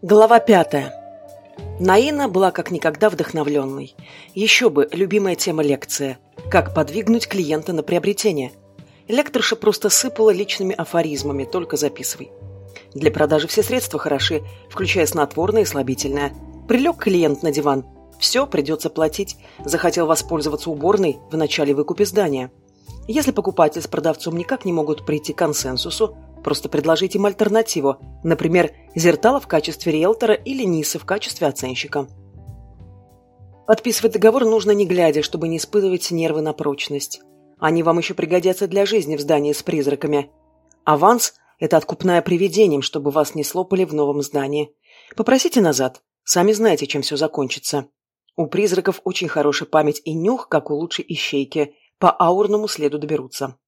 Глава пятая. Наина была как никогда вдохновленной. Еще бы, любимая тема лекция «Как подвигнуть клиента на приобретение». Лекторша просто сыпала личными афоризмами, только записывай. Для продажи все средства хороши, включая снотворное и слабительное. Прилег клиент на диван. Все, придется платить. Захотел воспользоваться уборной в начале выкупе здания. Если покупатель с продавцом никак не могут прийти к консенсусу, Просто предложите им альтернативу, например, Зертала в качестве риэлтора или Нисы в качестве оценщика. Подписывать договор нужно не глядя, чтобы не испытывать нервы на прочность. Они вам еще пригодятся для жизни в здании с призраками. Аванс – это откупная привидением, чтобы вас не слопали в новом здании. Попросите назад. Сами знаете, чем все закончится. У призраков очень хорошая память и нюх, как у лучшей ищейки. По аурному следу доберутся.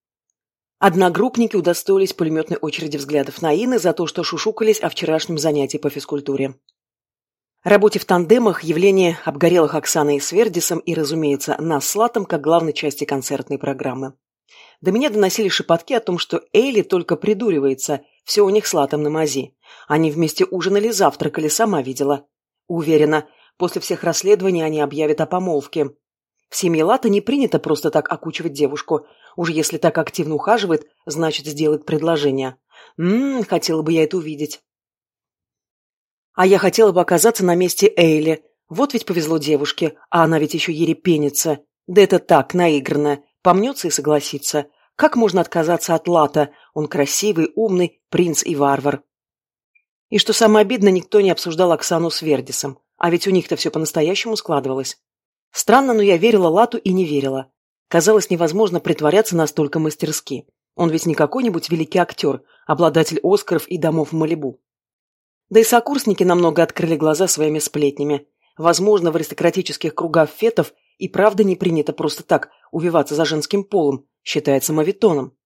Одногруппники удостоились пулеметной очереди взглядов на Инны за то, что шушукались о вчерашнем занятии по физкультуре. Работе в тандемах, явление обгорелых Оксаной с Вердисом и, разумеется, нас с Латом как главной части концертной программы. До меня доносили шепотки о том, что Эйли только придуривается, все у них с Латом на мази. Они вместе ужинали, завтракали, сама видела. Уверена, после всех расследований они объявят о помолвке. В семье Лата не принято просто так окучивать девушку, Уж если так активно ухаживает, значит, сделает предложение. Ммм, хотела бы я это увидеть. А я хотела бы оказаться на месте Эйли. Вот ведь повезло девушке, а она ведь еще ерепенится. Да это так, наигранно. Помнется и согласится. Как можно отказаться от Лата? Он красивый, умный, принц и варвар. И что самое обидное, никто не обсуждал Оксану с Вердисом. А ведь у них-то все по-настоящему складывалось. Странно, но я верила Лату и не верила. Казалось невозможно притворяться настолько мастерски. Он ведь не какой-нибудь великий актер, обладатель Оскаров и домов в Малибу. Да и сокурсники намного открыли глаза своими сплетнями. Возможно, в аристократических кругах фетов и правда не принято просто так увиваться за женским полом, считается мавитоном.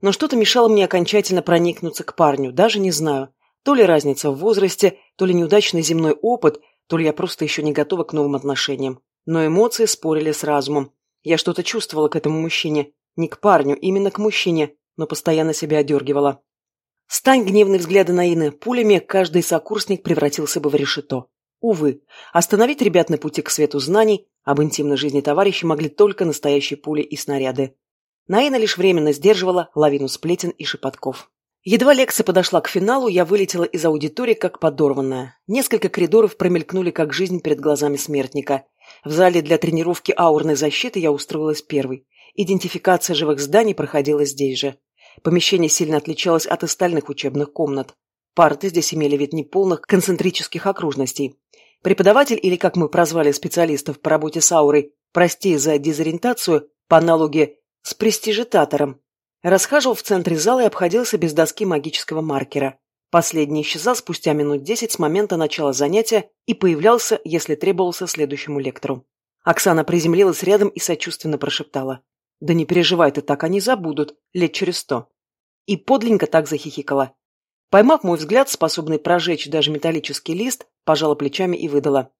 Но что-то мешало мне окончательно проникнуться к парню, даже не знаю. То ли разница в возрасте, то ли неудачный земной опыт, то ли я просто еще не готова к новым отношениям. Но эмоции спорили с разумом, я что-то чувствовала к этому мужчине. Не к парню, именно к мужчине, но постоянно себя одергивала. Стань гневные взгляды на Инны пулями, каждый сокурсник превратился бы в решето. Увы, остановить ребят на пути к свету знаний об интимной жизни товарищей могли только настоящие пули и снаряды. Наина лишь временно сдерживала лавину сплетен и шепотков. Едва лекция подошла к финалу, я вылетела из аудитории как подорванная. Несколько коридоров промелькнули как жизнь перед глазами смертника. В зале для тренировки аурной защиты я устроилась первой. Идентификация живых зданий проходила здесь же. Помещение сильно отличалось от остальных учебных комнат. Парты здесь имели вид неполных концентрических окружностей. Преподаватель, или как мы прозвали специалистов по работе с аурой, прости за дезориентацию, по аналогии с престижитатором, расхаживал в центре зала и обходился без доски магического маркера. Последний исчезал спустя минут десять с момента начала занятия и появлялся, если требовался следующему лектору. Оксана приземлилась рядом и сочувственно прошептала. «Да не переживай ты так, они забудут. Лет через сто». И подленько так захихикала. Поймав мой взгляд, способный прожечь даже металлический лист, пожала плечами и выдала.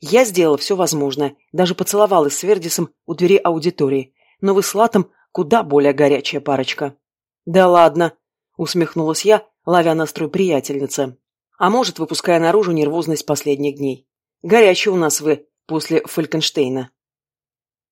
Я сделала все возможное, даже поцеловалась с Вердисом у двери аудитории, но вы с Латом куда более горячая парочка. «Да ладно», — усмехнулась я, ловя настрой приятельницы. А может, выпуская наружу нервозность последних дней. Горячие у нас вы после Фалькенштейна.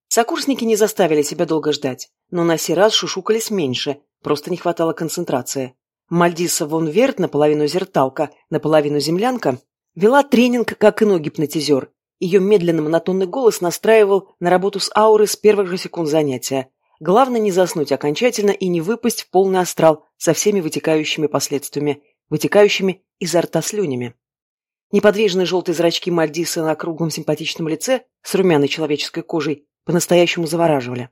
Сокурсники не заставили себя долго ждать, но на сей раз шушукались меньше, просто не хватало концентрации. Мальдиса вон Верт, наполовину зерталка, наполовину землянка, вела тренинг как иной гипнотизер. Ее медленно монотонный голос настраивал на работу с аурой с первых же секунд занятия, Главное не заснуть окончательно и не выпасть в полный астрал со всеми вытекающими последствиями, вытекающими изо рта слюнями. Неподвижные желтые зрачки Мальдиса на круглом симпатичном лице с румяной человеческой кожей по-настоящему завораживали.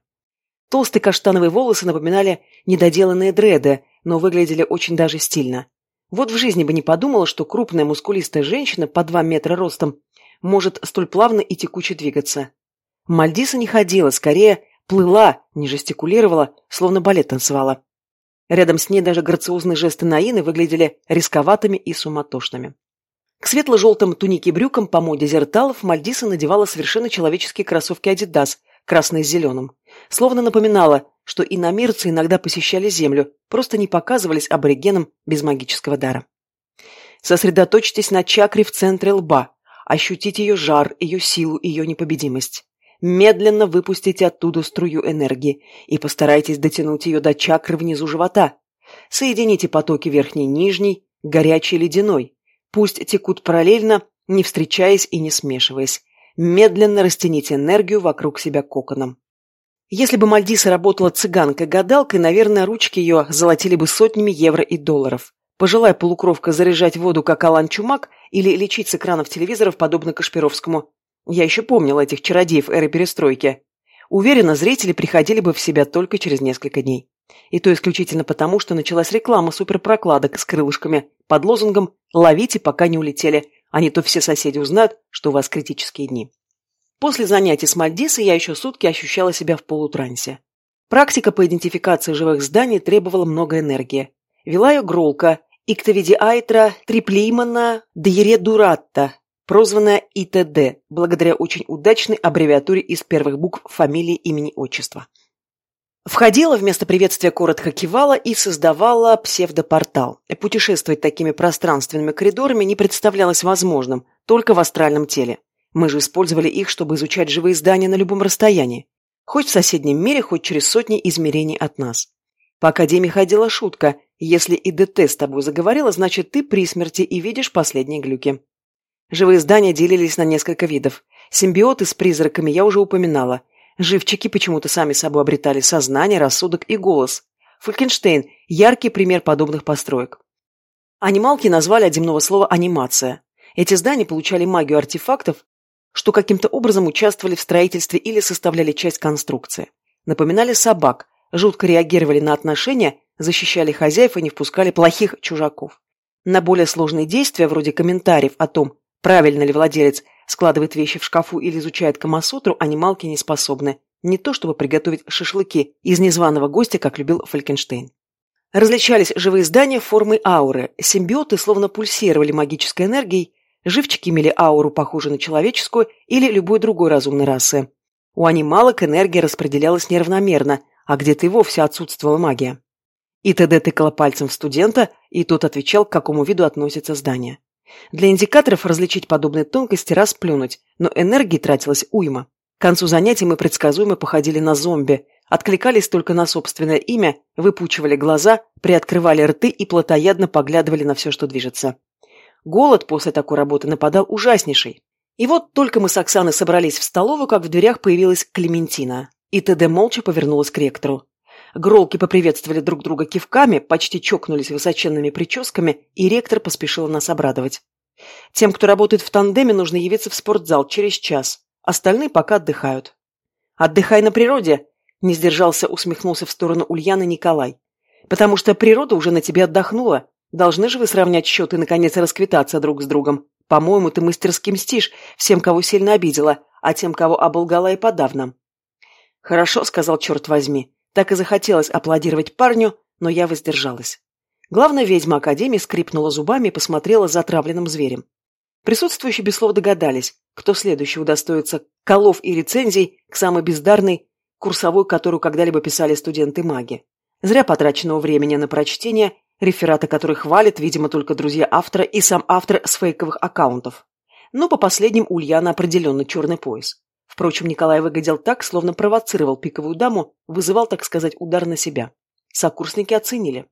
Толстые каштановые волосы напоминали недоделанные дреды, но выглядели очень даже стильно. Вот в жизни бы не подумала, что крупная мускулистая женщина по два метра ростом может столь плавно и текуче двигаться. Мальдиса не ходила, скорее плыла, не жестикулировала, словно балет танцевала. Рядом с ней даже грациозные жесты Наины выглядели рисковатыми и суматошными. К светло-желтым тунике брюкам по моде зерталов Мальдиса надевала совершенно человеческие кроссовки «Адидас», красные с зеленым. Словно напоминала, что иномирцы иногда посещали Землю, просто не показывались аборигенам без магического дара. Сосредоточьтесь на чакре в центре лба. Ощутите ее жар, ее силу, ее непобедимость. Медленно выпустите оттуда струю энергии и постарайтесь дотянуть ее до чакры внизу живота. Соедините потоки верхней и нижней, горячей и ледяной. Пусть текут параллельно, не встречаясь и не смешиваясь. Медленно растяните энергию вокруг себя коконом. Если бы Мальдиса работала цыганкой-гадалкой, наверное, ручки ее золотили бы сотнями евро и долларов. Пожелая полукровка заряжать воду, как Алан Чумак, или лечить с экранов телевизоров, подобно Кашпировскому. Я еще помнил этих чародеев эры перестройки. Уверена, зрители приходили бы в себя только через несколько дней. И то исключительно потому, что началась реклама суперпрокладок с крылышками под лозунгом «Ловите, пока не улетели», а не то все соседи узнают, что у вас критические дни. После занятий с Мальдисой я еще сутки ощущала себя в полутрансе. Практика по идентификации живых зданий требовала много энергии. Вела ее Гролка, Иктовидиайтра Триплеймана Дьередуратта, прозванная ИТД, благодаря очень удачной аббревиатуре из первых букв фамилии, имени, отчества. Входила вместо приветствия коротко кивала и создавала псевдопортал. Путешествовать такими пространственными коридорами не представлялось возможным, только в астральном теле. Мы же использовали их, чтобы изучать живые здания на любом расстоянии. Хоть в соседнем мире, хоть через сотни измерений от нас. По Академии ходила шутка. Если и ДТ с тобой заговорила, значит, ты при смерти и видишь последние глюки. Живые здания делились на несколько видов. Симбиоты с призраками я уже упоминала – Живчики почему-то сами собой обретали сознание, рассудок и голос. Фолькенштейн – яркий пример подобных построек. Анималки назвали от земного слова «анимация». Эти здания получали магию артефактов, что каким-то образом участвовали в строительстве или составляли часть конструкции. Напоминали собак, жутко реагировали на отношения, защищали хозяев и не впускали плохих чужаков. На более сложные действия, вроде комментариев о том, правильно ли владелец складывает вещи в шкафу или изучает Камасутру, анималки не способны. Не то чтобы приготовить шашлыки из незваного гостя, как любил Фалькенштейн. Различались живые здания формы ауры. Симбиоты словно пульсировали магической энергией, живчики имели ауру, похожую на человеческую или любой другой разумной расы. У анималок энергия распределялась неравномерно, а где-то и вовсе отсутствовала магия. И ТД тыкала пальцем в студента, и тот отвечал, к какому виду относится здание. Для индикаторов различить подобные тонкости расплюнуть, но энергии тратилось уйма. К концу занятий мы предсказуемо походили на зомби, откликались только на собственное имя, выпучивали глаза, приоткрывали рты и плотоядно поглядывали на все, что движется. Голод после такой работы нападал ужаснейший. И вот только мы с Оксаной собрались в столовую, как в дверях появилась Клементина. И ТД молча повернулась к ректору. Гролки поприветствовали друг друга кивками, почти чокнулись высоченными прическами, и ректор поспешил нас обрадовать. Тем, кто работает в тандеме, нужно явиться в спортзал через час. Остальные пока отдыхают. «Отдыхай на природе!» – не сдержался, усмехнулся в сторону Ульяны Николай. «Потому что природа уже на тебе отдохнула. Должны же вы сравнять счеты и, наконец, расквитаться друг с другом. По-моему, ты мастерски мстишь всем, кого сильно обидела, а тем, кого оболгала и подавно». «Хорошо», – сказал черт возьми. Так и захотелось аплодировать парню, но я воздержалась. Главная ведьма Академии скрипнула зубами и посмотрела за отравленным зверем. Присутствующие без слов догадались, кто следующий удостоится колов и рецензий к самой бездарной курсовой, которую когда-либо писали студенты-маги. Зря потраченного времени на прочтение, рефераты которых хвалят, видимо, только друзья автора и сам автор с фейковых аккаунтов. Но по последним Ульяна определенно черный пояс. Впрочем, Николай выглядел так, словно провоцировал пиковую даму, вызывал, так сказать, удар на себя. Сокурсники оценили.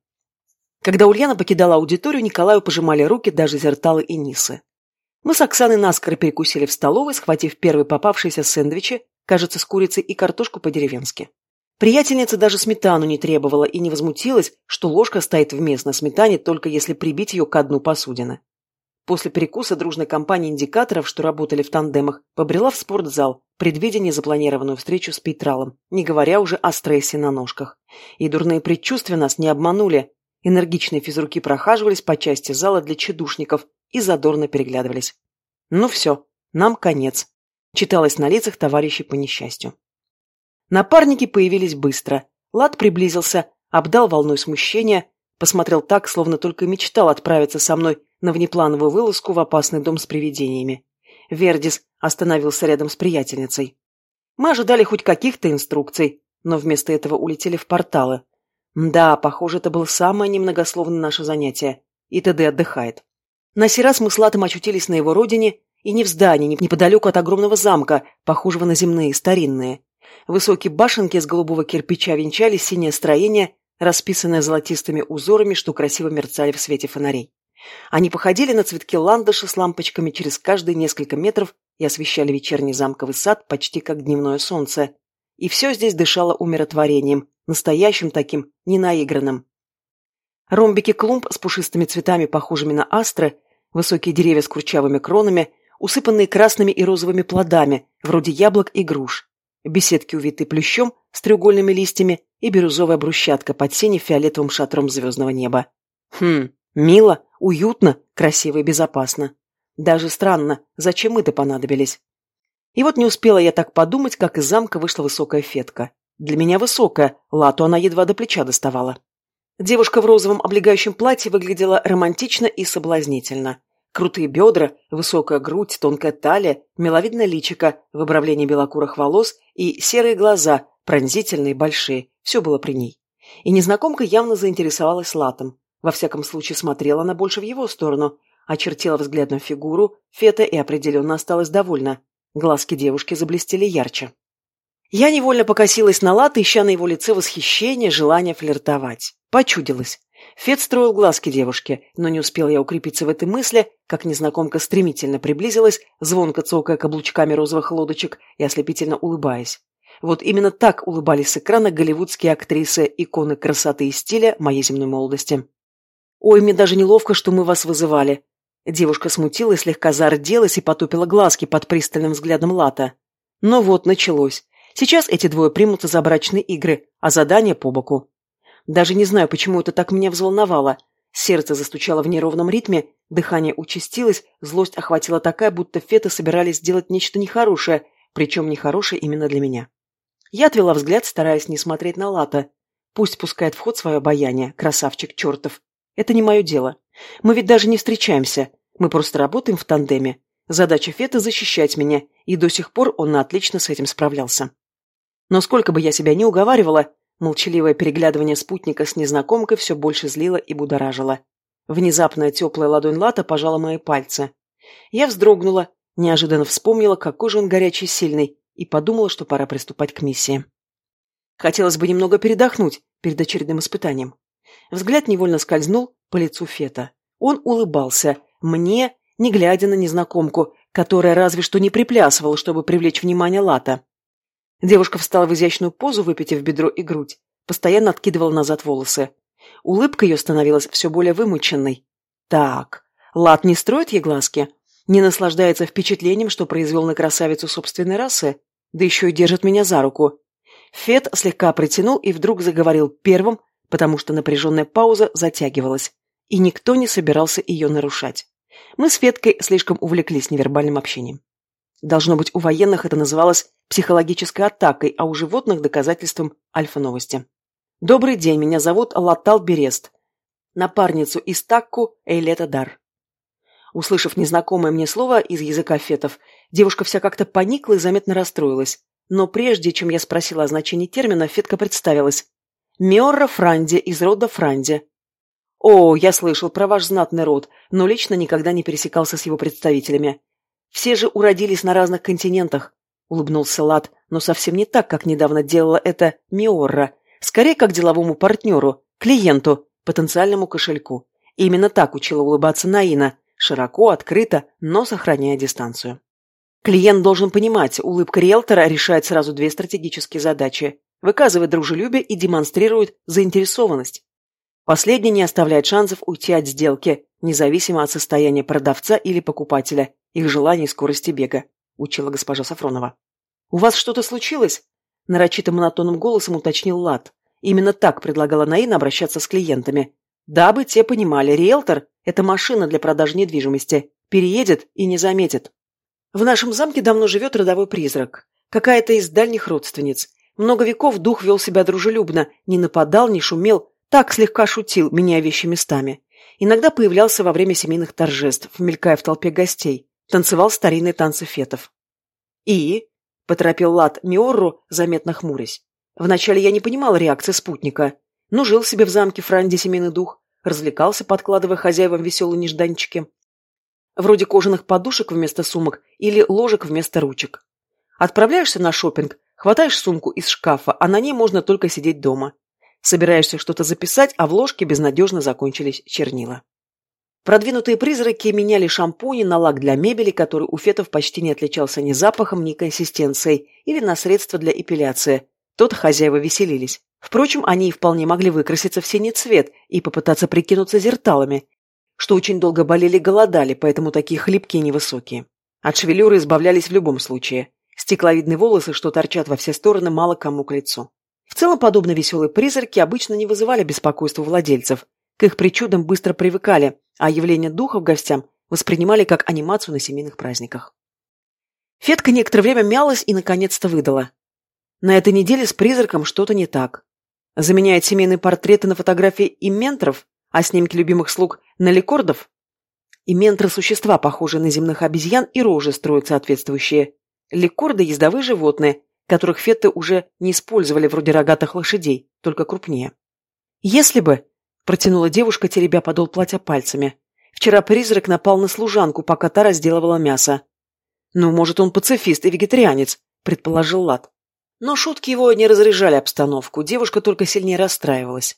Когда Ульяна покидала аудиторию, Николаю пожимали руки даже Зерталы и Нисы. Мы с Оксаной наскоро перекусили в столовой, схватив первый попавшийся сэндвичи, кажется, с курицей и картошку по-деревенски. Приятельница даже сметану не требовала и не возмутилась, что ложка стоит вместо сметане, только если прибить ее к дну посудины. После перекуса дружной компании индикаторов, что работали в тандемах, побрела в спортзал, предвидя незапланированную встречу с Пейтралом, не говоря уже о стрессе на ножках. И дурные предчувствия нас не обманули. Энергичные физруки прохаживались по части зала для чедушников и задорно переглядывались. Ну все, нам конец. Читалось на лицах товарищей по несчастью. Напарники появились быстро. Лад приблизился, обдал волной смущения, посмотрел так, словно только мечтал отправиться со мной на внеплановую вылазку в опасный дом с привидениями. Вердис остановился рядом с приятельницей. Мы ожидали хоть каких-то инструкций, но вместо этого улетели в порталы. Да, похоже, это было самое немногословное наше занятие. И ТД отдыхает. На сей раз мы с Латом очутились на его родине и не в здании, не неподалеку от огромного замка, похожего на земные, старинные. Высокие башенки из голубого кирпича венчали синее строение, расписанное золотистыми узорами, что красиво мерцали в свете фонарей. Они походили на цветки ландыша с лампочками через каждые несколько метров и освещали вечерний замковый сад почти как дневное солнце. И все здесь дышало умиротворением, настоящим таким, ненаигранным. Ромбики клумб с пушистыми цветами, похожими на астры, высокие деревья с курчавыми кронами, усыпанные красными и розовыми плодами, вроде яблок и груш, беседки, увиты плющом с треугольными листьями и бирюзовая брусчатка под сине-фиолетовым шатром звездного неба. Хм, мило, уютно, красиво и безопасно. Даже странно, зачем мы-то понадобились? И вот не успела я так подумать, как из замка вышла высокая фетка. Для меня высокая, лату она едва до плеча доставала. Девушка в розовом облегающем платье выглядела романтично и соблазнительно. Крутые бедра, высокая грудь, тонкая талия, миловидное личико, выбравление белокурых волос и серые глаза, пронзительные, большие. Все было при ней. И незнакомка явно заинтересовалась Латом. Во всяком случае, смотрела она больше в его сторону, очертила взглядом фигуру, Фета и определенно осталась довольна. Глазки девушки заблестели ярче. Я невольно покосилась на Лата, ища на его лице восхищение, желание флиртовать. Почудилась. Фет строил глазки девушке, но не успел я укрепиться в этой мысли, как незнакомка стремительно приблизилась, звонко цокая каблучками розовых лодочек и ослепительно улыбаясь. Вот именно так улыбались с экрана голливудские актрисы, иконы красоты и стиля моей земной молодости. «Ой, мне даже неловко, что мы вас вызывали». Девушка смутилась, слегка зарделась и потупила глазки под пристальным взглядом Лата. Но вот началось. Сейчас эти двое примутся за брачные игры, а задание по боку. Даже не знаю, почему это так меня взволновало. Сердце застучало в неровном ритме, дыхание участилось, злость охватила такая, будто феты собирались сделать нечто нехорошее, причем нехорошее именно для меня. Я отвела взгляд, стараясь не смотреть на Лата. Пусть пускает в ход свое обаяние, красавчик чертов. Это не мое дело. Мы ведь даже не встречаемся. Мы просто работаем в тандеме. Задача Фета – защищать меня, и до сих пор он отлично с этим справлялся. Но сколько бы я себя ни уговаривала, Молчаливое переглядывание спутника с незнакомкой все больше злило и будоражило. Внезапная теплая ладонь Лата пожала мои пальцы. Я вздрогнула, неожиданно вспомнила, какой же он горячий и сильный, и подумала, что пора приступать к миссии. Хотелось бы немного передохнуть перед очередным испытанием. Взгляд невольно скользнул по лицу Фета. Он улыбался, мне, не глядя на незнакомку, которая разве что не приплясывала, чтобы привлечь внимание Лата. Девушка встала в изящную позу, выпитив бедро и грудь, постоянно откидывала назад волосы. Улыбка ее становилась все более вымученной. Так, Лат не строит ей глазки? Не наслаждается впечатлением, что произвел на красавицу собственной расы? Да еще и держит меня за руку. Фет слегка притянул и вдруг заговорил первым, потому что напряженная пауза затягивалась, и никто не собирался ее нарушать. Мы с Феткой слишком увлеклись невербальным общением. Должно быть, у военных это называлось психологической атакой, а у животных – доказательством альфа-новости. «Добрый день, меня зовут Латал Берест. Напарницу из Такку Эйлета Дар». Услышав незнакомое мне слово из языка фетов, девушка вся как-то поникла и заметно расстроилась. Но прежде чем я спросила о значении термина, Фетка представилась. «Меорра Франди из рода Франди». «О, я слышал про ваш знатный род, но лично никогда не пересекался с его представителями. Все же уродились на разных континентах, улыбнулся Лад, но совсем не так, как недавно делала это Миорра. Скорее, как деловому партнеру, клиенту, потенциальному кошельку. И именно так учила улыбаться Наина, широко, открыто, но сохраняя дистанцию. Клиент должен понимать, улыбка риэлтора решает сразу две стратегические задачи. Выказывает дружелюбие и демонстрирует заинтересованность. Последний не оставляет шансов уйти от сделки, независимо от состояния продавца или покупателя, их желаний и скорости бега, учила госпожа Сафронова. «У вас что-то случилось?» нарочито монотонным голосом уточнил Лад. Именно так предлагала Наина обращаться с клиентами. Дабы те понимали, риэлтор – это машина для продажи недвижимости. Переедет и не заметит. В нашем замке давно живет родовой призрак. Какая-то из дальних родственниц. Много веков дух вел себя дружелюбно, не нападал, не шумел, так слегка шутил, меняя вещи местами. Иногда появлялся во время семейных торжеств, мелькая в толпе гостей. Танцевал старинные танцы фетов. «И?» – поторопил Лад Миорру, заметно хмурясь. Вначале я не понимал реакции спутника. Ну, жил себе в замке Франди семейный дух, развлекался, подкладывая хозяевам веселые нежданчики. вроде кожаных подушек вместо сумок или ложек вместо ручек. Отправляешься на шопинг, хватаешь сумку из шкафа, а на ней можно только сидеть дома. Собираешься что-то записать, а в ложке безнадежно закончились чернила. Продвинутые призраки меняли шампуни на лак для мебели, который у фетов почти не отличался ни запахом, ни консистенцией, или на средства для эпиляции. Тот хозяева веселились. Впрочем, они и вполне могли выкраситься в синий цвет и попытаться прикинуться зерталами, что очень долго болели и голодали, поэтому такие хлипкие и невысокие. От шевелюры избавлялись в любом случае. Стекловидные волосы, что торчат во все стороны, мало кому к лицу. В целом, подобно веселые призраки обычно не вызывали беспокойства владельцев. К их причудам быстро привыкали, а явление духов гостям воспринимали как анимацию на семейных праздниках. Фетка некоторое время мялась и наконец-то выдала. На этой неделе с призраком что-то не так. Заменяет семейные портреты на фотографии иментров, а снимки любимых слуг на ликордов? Иментры – существа, похожие на земных обезьян, и рожи строят соответствующие. Ликорды – ездовые животные, которых феты уже не использовали вроде рогатых лошадей, только крупнее. Если бы, протянула девушка, теребя подол платья пальцами, вчера призрак напал на служанку, пока та разделывала мясо. Ну, может, он пацифист и вегетарианец, предположил Лад. Но шутки его не разряжали обстановку, девушка только сильнее расстраивалась.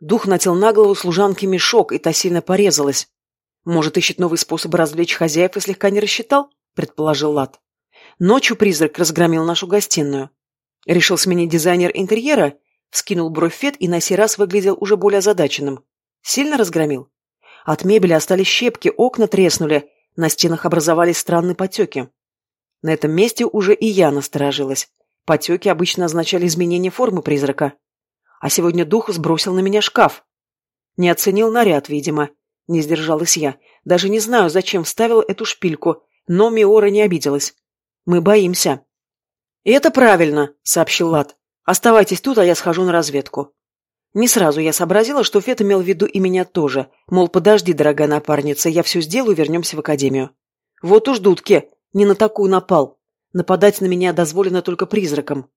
Дух нател на голову служанки мешок, и та сильно порезалась. Может, ищет новый способ развлечь хозяев и слегка не рассчитал? Предположил Лад. Ночью призрак разгромил нашу гостиную. Решил сменить дизайнер интерьера, вскинул бровь Фет и на сей раз выглядел уже более озадаченным. Сильно разгромил? От мебели остались щепки, окна треснули, на стенах образовались странные потеки. На этом месте уже и я насторожилась. Потеки обычно означали изменение формы призрака. А сегодня дух сбросил на меня шкаф. Не оценил наряд, видимо. Не сдержалась я. Даже не знаю, зачем вставила эту шпильку, но Миора не обиделась. Мы боимся. И это правильно, сообщил Лад. Оставайтесь тут, а я схожу на разведку. Не сразу я сообразила, что Фет имел в виду и меня тоже. Мол, подожди, дорогая напарница, я все сделаю, вернемся в академию. Вот уж дудки, не на такую напал. Нападать на меня дозволено только призракам.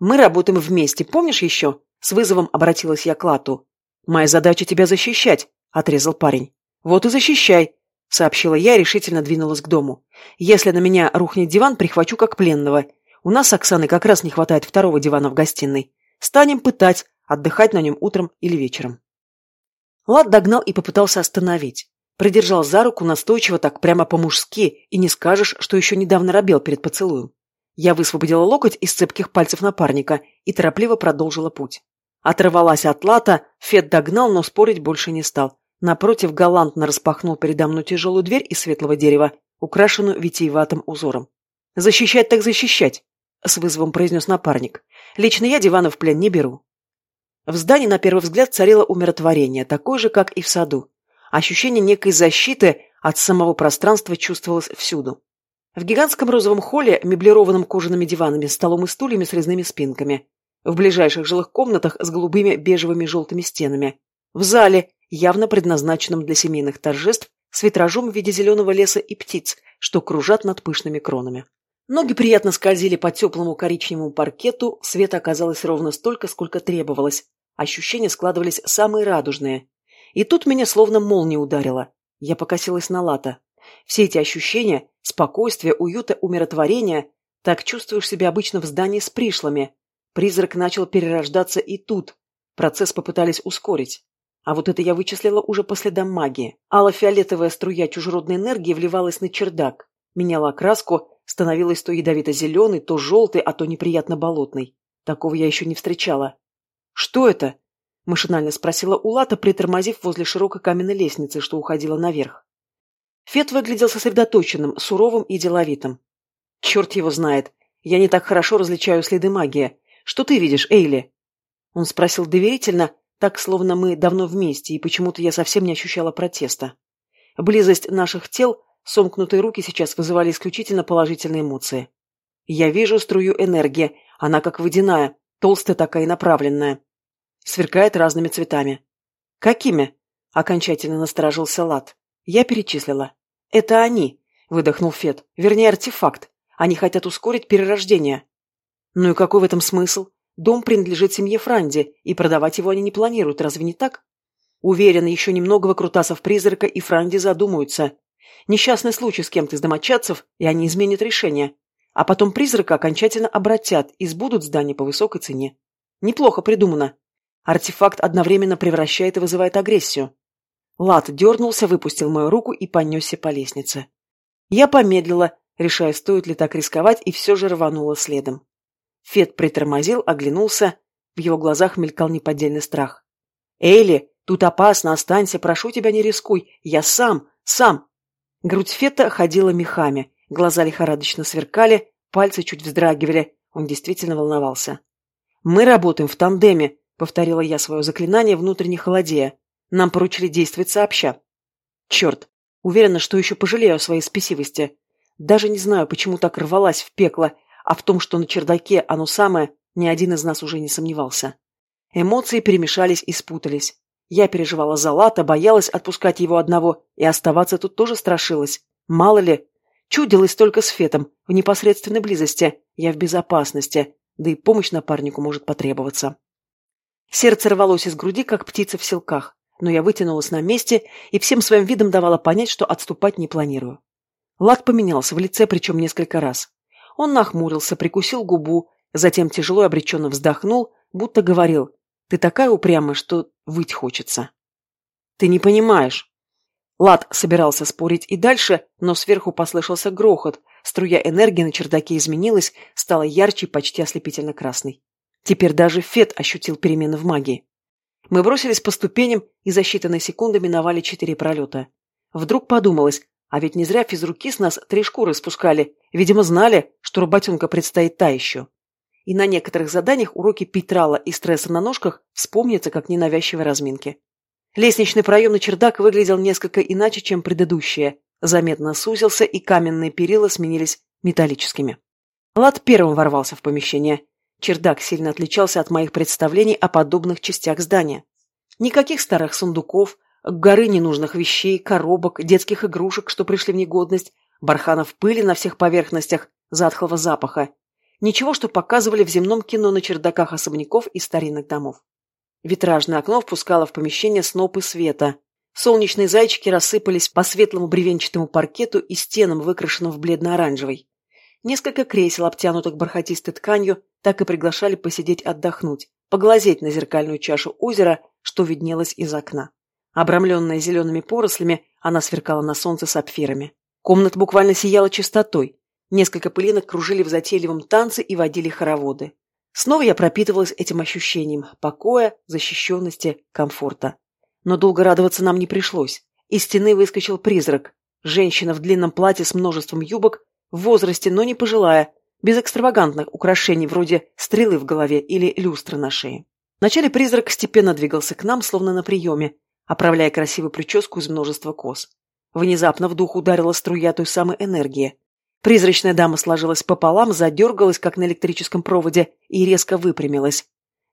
Мы работаем вместе, помнишь еще? С вызовом обратилась я к Лату. «Моя задача тебя защищать», — отрезал парень. «Вот и защищай», — сообщила я решительно двинулась к дому. «Если на меня рухнет диван, прихвачу как пленного. У нас с Оксаной как раз не хватает второго дивана в гостиной. Станем пытать, отдыхать на нем утром или вечером». Лад догнал и попытался остановить. Придержал за руку настойчиво так прямо по-мужски, и не скажешь, что еще недавно робел перед поцелуем. Я высвободила локоть из цепких пальцев напарника и торопливо продолжила путь. Оторвалась от лата, Фет догнал, но спорить больше не стал. Напротив, галантно распахнул передо мной тяжелую дверь из светлого дерева, украшенную витиеватым узором. «Защищать так защищать!» — с вызовом произнес напарник. «Лично я дивана в плен не беру». В здании, на первый взгляд, царило умиротворение, такое же, как и в саду. Ощущение некой защиты от самого пространства чувствовалось всюду. В гигантском розовом холле, меблированном кожаными диванами, столом и стульями с резными спинками, в ближайших жилых комнатах с голубыми бежевыми желтыми стенами. В зале, явно предназначенном для семейных торжеств, с витражом в виде зеленого леса и птиц, что кружат над пышными кронами. Ноги приятно скользили по теплому коричневому паркету, света оказалось ровно столько, сколько требовалось. Ощущения складывались самые радужные. И тут меня словно молния ударила. Я покосилась на лата. Все эти ощущения, спокойствие, уюта, умиротворения, так чувствуешь себя обычно в здании с пришлыми, Призрак начал перерождаться и тут. Процесс попытались ускорить. А вот это я вычислила уже по следам магии. Алло-фиолетовая струя чужеродной энергии вливалась на чердак. Меняла окраску, становилась то ядовито-зеленой, то желтой, а то неприятно болотной. Такого я еще не встречала. «Что это?» – машинально спросила Улата, притормозив возле широкой каменной лестницы, что уходила наверх. Фет выглядел сосредоточенным, суровым и деловитым. «Черт его знает. Я не так хорошо различаю следы магии. Что ты видишь, Эйли?» Он спросил доверительно, так, словно мы давно вместе, и почему-то я совсем не ощущала протеста. Близость наших тел, сомкнутые руки сейчас вызывали исключительно положительные эмоции. Я вижу струю энергии, она как водяная, толстая такая и направленная. Сверкает разными цветами. «Какими?» — окончательно насторожился Лад. Я перечислила. «Это они», — выдохнул Фет. «Вернее, артефакт. Они хотят ускорить перерождение. Ну и какой в этом смысл? Дом принадлежит семье Франди, и продавать его они не планируют, разве не так? Уверен, еще немного выкрутасов призрака и Франди задумаются. Несчастный случай с кем-то из домочадцев, и они изменят решение. А потом призрака окончательно обратят и сбудут здание по высокой цене. Неплохо придумано. Артефакт одновременно превращает и вызывает агрессию. Лад дернулся, выпустил мою руку и понесся по лестнице. Я помедлила, решая, стоит ли так рисковать, и все же рванула следом. Фет притормозил, оглянулся. В его глазах мелькал неподдельный страх. «Эйли, тут опасно, останься, прошу тебя, не рискуй. Я сам, сам!» Грудь Фета ходила мехами, глаза лихорадочно сверкали, пальцы чуть вздрагивали. Он действительно волновался. «Мы работаем в тандеме», — повторила я свое заклинание, внутренне холодея. «Нам поручили действовать сообща». «Черт! Уверена, что еще пожалею о своей спесивости. Даже не знаю, почему так рвалась в пекло, а в том, что на чердаке оно самое, ни один из нас уже не сомневался. Эмоции перемешались и спутались. Я переживала за Лата, боялась отпускать его одного, и оставаться тут тоже страшилась. Мало ли, чудилась только с Фетом, в непосредственной близости, я в безопасности, да и помощь напарнику может потребоваться. Сердце рвалось из груди, как птица в селках, но я вытянулась на месте и всем своим видом давала понять, что отступать не планирую. Лад поменялся в лице, причем несколько раз. Он нахмурился, прикусил губу, затем тяжело и обреченно вздохнул, будто говорил «Ты такая упрямая, что выть хочется». «Ты не понимаешь». Лад собирался спорить и дальше, но сверху послышался грохот, струя энергии на чердаке изменилась, стала ярче и почти ослепительно красной. Теперь даже Фет ощутил перемены в магии. Мы бросились по ступеням и за считанные секунды миновали четыре пролета. Вдруг подумалось, а ведь не зря физруки с нас три шкуры спускали. Видимо, знали, что работенка предстоит та еще. И на некоторых заданиях уроки питрала и стресса на ножках вспомнятся как ненавязчивые разминки. Лестничный проем на чердак выглядел несколько иначе, чем предыдущие. Заметно сузился, и каменные перила сменились металлическими. Лад первым ворвался в помещение. Чердак сильно отличался от моих представлений о подобных частях здания. Никаких старых сундуков, горы ненужных вещей, коробок, детских игрушек, что пришли в негодность, барханов пыли на всех поверхностях, затхлого запаха. Ничего, что показывали в земном кино на чердаках особняков и старинных домов. Витражное окно впускало в помещение снопы света. Солнечные зайчики рассыпались по светлому бревенчатому паркету и стенам, выкрашенным в бледно-оранжевый. Несколько кресел, обтянутых бархатистой тканью, так и приглашали посидеть отдохнуть, поглазеть на зеркальную чашу озера, что виднелось из окна. Обрамленная зелеными порослями, она сверкала на солнце сапфирами. Комната буквально сияла чистотой. Несколько пылинок кружили в затейливом танце и водили хороводы. Снова я пропитывалась этим ощущением покоя, защищенности, комфорта. Но долго радоваться нам не пришлось. Из стены выскочил призрак. Женщина в длинном платье с множеством юбок, в возрасте, но не пожилая, без экстравагантных украшений вроде стрелы в голове или люстры на шее. Вначале призрак степенно двигался к нам, словно на приеме, оправляя красивую прическу из множества кос. Внезапно в дух ударила струя той самой энергии. Призрачная дама сложилась пополам, задергалась, как на электрическом проводе, и резко выпрямилась.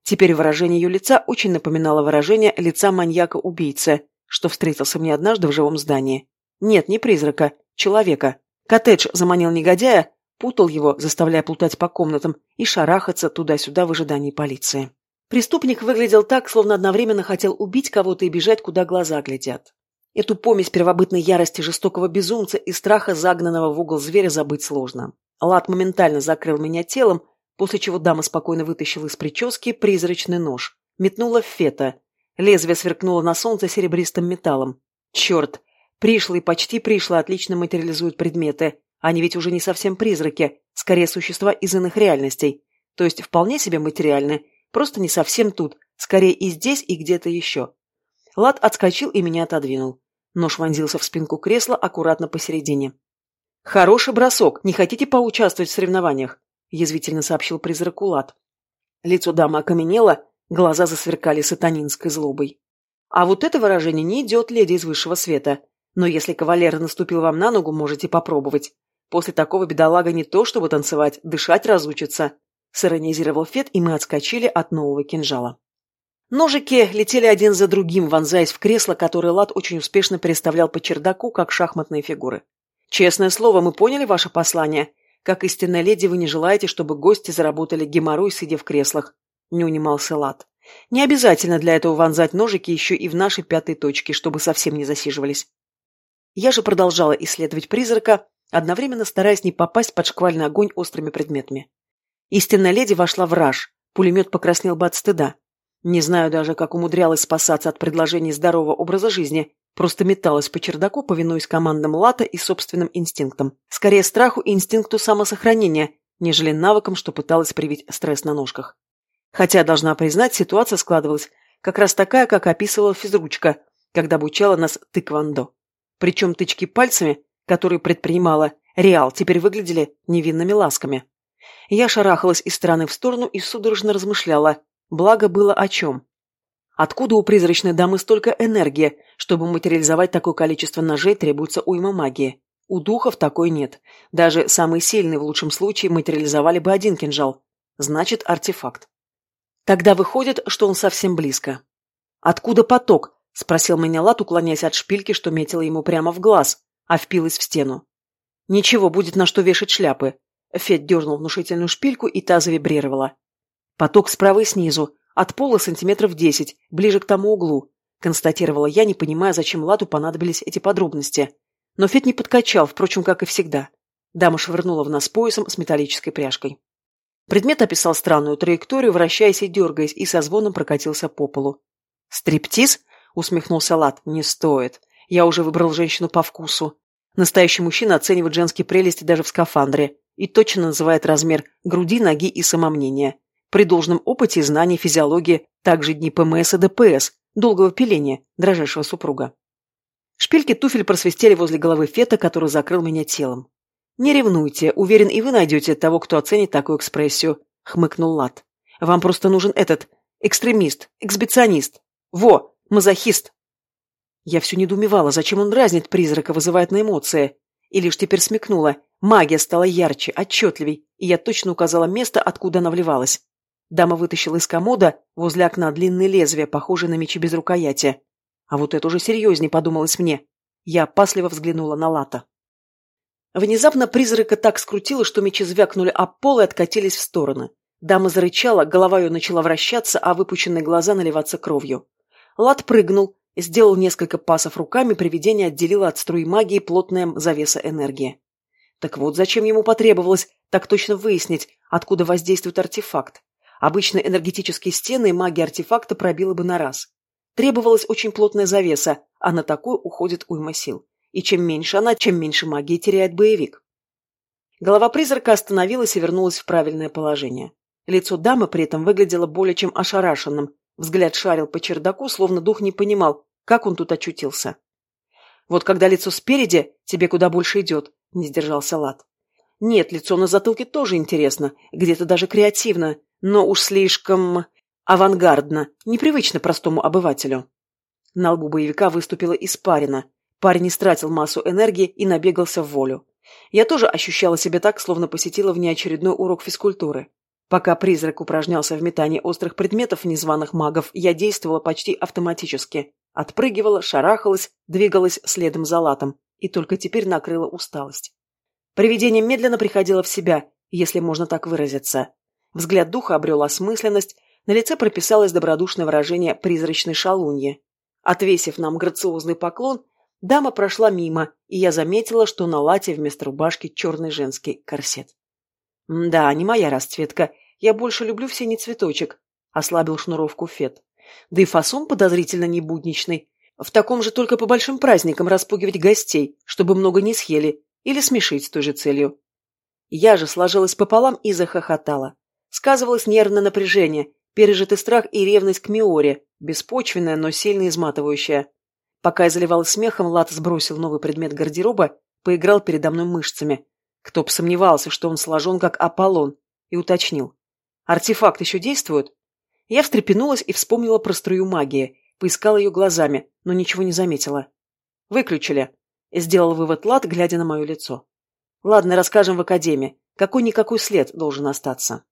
Теперь выражение ее лица очень напоминало выражение лица маньяка-убийцы, что встретился мне однажды в живом здании. Нет, не призрака, человека. Коттедж заманил негодяя, путал его, заставляя плутать по комнатам и шарахаться туда-сюда в ожидании полиции. Преступник выглядел так, словно одновременно хотел убить кого-то и бежать, куда глаза глядят. Эту помесь первобытной ярости жестокого безумца и страха загнанного в угол зверя забыть сложно. Лад моментально закрыл меня телом, после чего дама спокойно вытащила из прически призрачный нож. Метнула в фета. Лезвие сверкнуло на солнце серебристым металлом. Черт! Пришлые, почти пришлые отлично материализуют предметы. Они ведь уже не совсем призраки, скорее существа из иных реальностей. То есть вполне себе материальны, Просто не совсем тут, скорее и здесь, и где-то еще. Лад отскочил и меня отодвинул. Нож вонзился в спинку кресла аккуратно посередине. «Хороший бросок. Не хотите поучаствовать в соревнованиях?» – язвительно сообщил призрак Лад. Лицо дамы окаменело, глаза засверкали сатанинской злобой. «А вот это выражение не идет, леди из высшего света. Но если кавалер наступил вам на ногу, можете попробовать. После такого бедолага не то чтобы танцевать, дышать разучится. Сиронизировал Фет, и мы отскочили от нового кинжала. Ножики летели один за другим, вонзаясь в кресло, которое Лад очень успешно переставлял по чердаку, как шахматные фигуры. «Честное слово, мы поняли ваше послание. Как истинная леди, вы не желаете, чтобы гости заработали геморрой, сидя в креслах?» Не унимался Лад. «Не обязательно для этого вонзать ножики еще и в нашей пятой точке, чтобы совсем не засиживались. Я же продолжала исследовать призрака, одновременно стараясь не попасть под шквальный огонь острыми предметами. Истинная леди вошла в раж, пулемет покраснел бы от стыда. Не знаю даже, как умудрялась спасаться от предложений здорового образа жизни, просто металась по чердаку, повинуясь командам лата и собственным инстинктам. Скорее страху и инстинкту самосохранения, нежели навыкам, что пыталась привить стресс на ножках. Хотя, должна признать, ситуация складывалась как раз такая, как описывала физручка, когда обучала нас тыквандо. Причем тычки пальцами, которые предпринимала Реал, теперь выглядели невинными ласками. Я шарахалась из стороны в сторону и судорожно размышляла, благо было о чем. Откуда у призрачной дамы столько энергии, чтобы материализовать такое количество ножей требуется уйма магии? У духов такой нет. Даже самые сильные в лучшем случае материализовали бы один кинжал. Значит, артефакт. Тогда выходит, что он совсем близко. «Откуда поток?» – спросил меня Лат, уклоняясь от шпильки, что метила ему прямо в глаз, а впилась в стену. «Ничего, будет на что вешать шляпы». Фед дернул внушительную шпильку, и та завибрировала. «Поток справа и снизу, от пола сантиметров десять, ближе к тому углу», констатировала я, не понимая, зачем Лату понадобились эти подробности. Но Фед не подкачал, впрочем, как и всегда. Дама швырнула в нас поясом с металлической пряжкой. Предмет описал странную траекторию, вращаясь и дергаясь, и со звоном прокатился по полу. «Стриптиз?» — усмехнулся Лат. «Не стоит. Я уже выбрал женщину по вкусу. Настоящий мужчина оценивает женские прелести даже в скафандре и точно называет размер груди, ноги и самомнения. При должном опыте и знании физиологии также дни ПМС и ДПС, долгого пиления, дрожайшего супруга. Шпильки туфель просвистели возле головы Фета, который закрыл меня телом. «Не ревнуйте, уверен, и вы найдете того, кто оценит такую экспрессию», — хмыкнул Лат. «Вам просто нужен этот экстремист, эксбиционист. Во, мазохист!» Я все недоумевала, зачем он дразнит призрака, вызывает на эмоции. И лишь теперь смекнула. Магия стала ярче, отчетливей, и я точно указала место, откуда она вливалась. Дама вытащила из комода возле окна длинные лезвия, похожие на мечи без рукояти. А вот это уже серьезнее, подумалось мне. Я опасливо взглянула на Лата. Внезапно призрака так скрутило, что мечи звякнули об пол и откатились в стороны. Дама зарычала, голова ее начала вращаться, а выпученные глаза наливаться кровью. Лат прыгнул, сделал несколько пасов руками, привидение отделило от струи магии плотная завеса энергии. Так вот, зачем ему потребовалось так точно выяснить, откуда воздействует артефакт. Обычно энергетические стены и магия артефакта пробила бы на раз. Требовалась очень плотная завеса, а на такую уходит уйма сил. И чем меньше она, чем меньше магии теряет боевик. Голова призрака остановилась и вернулась в правильное положение. Лицо дамы при этом выглядело более чем ошарашенным. Взгляд шарил по чердаку, словно дух не понимал, как он тут очутился. «Вот когда лицо спереди, тебе куда больше идет», — не сдержался Лад. «Нет, лицо на затылке тоже интересно, где-то даже креативно, но уж слишком авангардно, непривычно простому обывателю». На лбу боевика выступила испарина, Парень истратил массу энергии и набегался в волю. Я тоже ощущала себя так, словно посетила внеочередной урок физкультуры. Пока призрак упражнялся в метании острых предметов незваных магов, я действовала почти автоматически. Отпрыгивала, шарахалась, двигалась следом за латом. И только теперь накрыла усталость. Привидение медленно приходило в себя, если можно так выразиться. Взгляд духа обрел осмысленность, на лице прописалось добродушное выражение призрачной шалуньи. Отвесив нам грациозный поклон, Дама прошла мимо, и я заметила, что на лате вместо рубашки черный женский корсет. «Да, не моя расцветка. Я больше люблю в синий цветочек», — ослабил шнуровку Фет. «Да и фасон подозрительно небудничный. В таком же только по большим праздникам распугивать гостей, чтобы много не съели, или смешить с той же целью». Я же сложилась пополам и захохотала. Сказывалось нервное напряжение, пережитый страх и ревность к Миоре, беспочвенная, но сильно изматывающая. Пока я заливалась смехом, Лат сбросил новый предмет гардероба, поиграл передо мной мышцами. Кто бы сомневался, что он сложен как Аполлон, и уточнил. «Артефакт еще действует?» Я встрепенулась и вспомнила про струю магии, поискала ее глазами, но ничего не заметила. «Выключили», — сделал вывод Лат, глядя на мое лицо. «Ладно, расскажем в академии. Какой-никакой след должен остаться».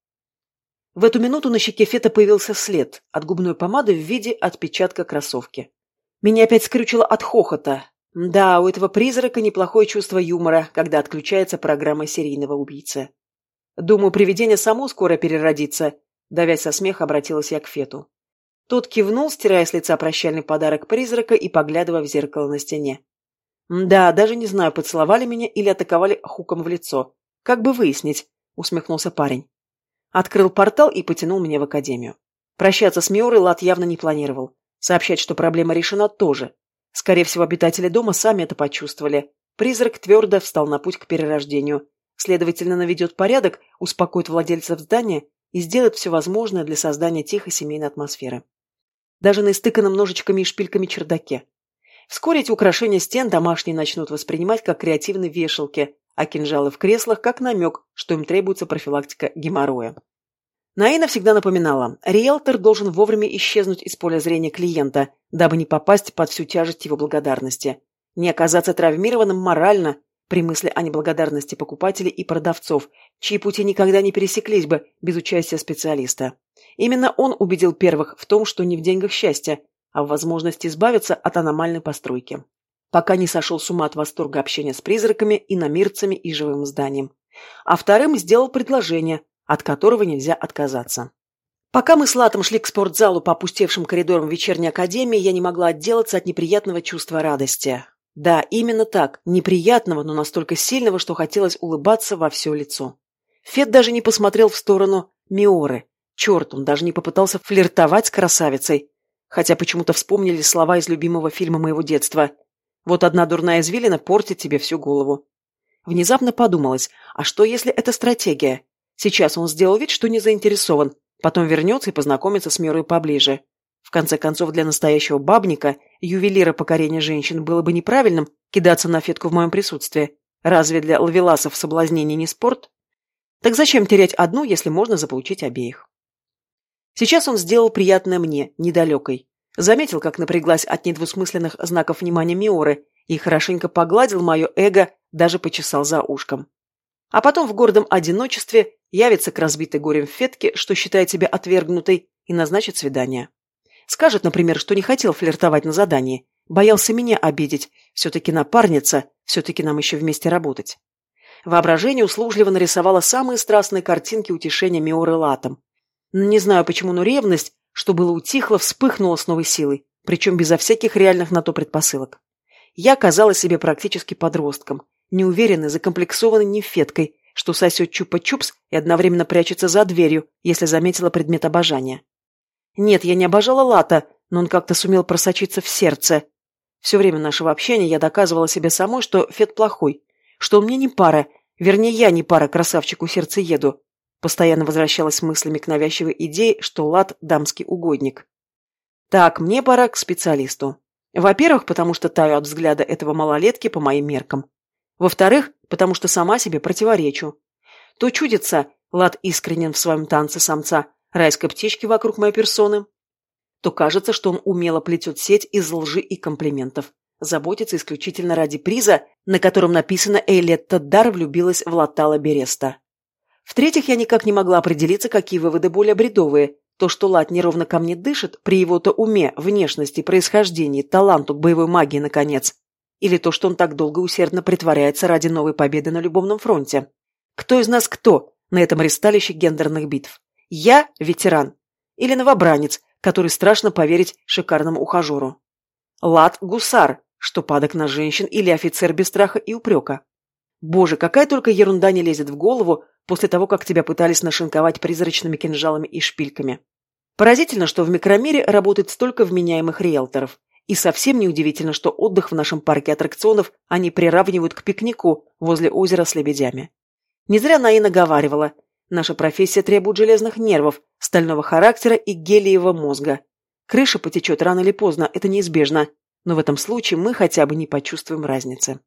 В эту минуту на щеке Фета появился след от губной помады в виде отпечатка кроссовки. Меня опять скрючило от хохота. Да, у этого призрака неплохое чувство юмора, когда отключается программа серийного убийцы. Думаю, привидение само скоро переродится. Давясь со смеха, обратилась я к Фету. Тот кивнул, стирая с лица прощальный подарок призрака и поглядывая в зеркало на стене. Да, даже не знаю, поцеловали меня или атаковали хуком в лицо. Как бы выяснить, усмехнулся парень. Открыл портал и потянул меня в академию. Прощаться с Миорой Лат явно не планировал. Сообщать, что проблема решена, тоже. Скорее всего, обитатели дома сами это почувствовали. Призрак твердо встал на путь к перерождению. Следовательно, наведет порядок, успокоит владельцев здания и сделает все возможное для создания тихой семейной атмосферы. Даже на истыканном ножичками и шпильками чердаке. Вскоре эти украшения стен домашние начнут воспринимать как креативные вешалки, а кинжалы в креслах как намек, что им требуется профилактика геморроя. Наина всегда напоминала, риэлтор должен вовремя исчезнуть из поля зрения клиента, дабы не попасть под всю тяжесть его благодарности, не оказаться травмированным морально при мысли о неблагодарности покупателей и продавцов, чьи пути никогда не пересеклись бы без участия специалиста. Именно он убедил первых в том, что не в деньгах счастье, а в возможности избавиться от аномальной постройки. Пока не сошел с ума от восторга общения с призраками, иномирцами и живым зданием. А вторым сделал предложение, от которого нельзя отказаться. Пока мы с Латом шли к спортзалу по опустевшим коридорам вечерней академии, я не могла отделаться от неприятного чувства радости. Да, именно так, неприятного, но настолько сильного, что хотелось улыбаться во все лицо. Фет даже не посмотрел в сторону Миоры. Черт, он даже не попытался флиртовать с красавицей. Хотя почему-то вспомнили слова из любимого фильма моего детства. «Вот одна дурная извилина портит тебе всю голову». Внезапно подумалось, а что если это стратегия? Сейчас он сделал вид, что не заинтересован, потом вернется и познакомится с Мирой поближе. В конце концов, для настоящего бабника, ювелира покорения женщин, было бы неправильным кидаться на фетку в моем присутствии. Разве для лавеласов соблазнение не спорт? Так зачем терять одну, если можно заполучить обеих? Сейчас он сделал приятное мне, недалекой. Заметил, как напряглась от недвусмысленных знаков внимания Миоры и хорошенько погладил мое эго, даже почесал за ушком. А потом в гордом одиночестве явится к разбитой горем Фетке, что считает себя отвергнутой, и назначит свидание. Скажет, например, что не хотел флиртовать на задании, боялся меня обидеть, все-таки напарница, все-таки нам еще вместе работать. Воображение услужливо нарисовало самые страстные картинки утешения Миоры латом. Не знаю почему, но ревность, что было утихло, вспыхнула с новой силой, причем безо всяких реальных на то предпосылок. Я казалась себе практически подростком, неуверенной, закомплексованной нефеткой, что сосет чупа-чупс и одновременно прячется за дверью, если заметила предмет обожания. Нет, я не обожала Лата, но он как-то сумел просочиться в сердце. Все время нашего общения я доказывала себе самой, что Фет плохой, что он мне не пара, вернее, я не пара красавчику сердцееду. Постоянно возвращалась мыслями к навязчивой идее, что Лат – дамский угодник. Так, мне пора к специалисту. Во-первых, потому что таю от взгляда этого малолетки по моим меркам. Во-вторых, потому что сама себе противоречу. То чудится, Лад искренен в своем танце самца, райской птички вокруг моей персоны, то кажется, что он умело плетет сеть из лжи и комплиментов. Заботится исключительно ради приза, на котором написано «Эйлетта Дар влюбилась в Латала Береста». В-третьих, я никак не могла определиться, какие выводы более бредовые. То, что Лат неровно ко мне дышит, при его-то уме, внешности, происхождении, таланту к боевой магии, наконец. Или то, что он так долго усердно притворяется ради новой победы на любовном фронте. Кто из нас кто на этом ресталище гендерных битв? Я ветеран. Или новобранец, который страшно поверить шикарному ухажеру. Лад гусар, что падок на женщин, или офицер без страха и упрека. Боже, какая только ерунда не лезет в голову после того, как тебя пытались нашинковать призрачными кинжалами и шпильками. Поразительно, что в микромире работает столько вменяемых риэлторов. И совсем неудивительно, что отдых в нашем парке аттракционов они приравнивают к пикнику возле озера с лебедями. Не зря Наина говаривала, наша профессия требует железных нервов, стального характера и гелиевого мозга. Крыша потечет рано или поздно, это неизбежно, но в этом случае мы хотя бы не почувствуем разницы.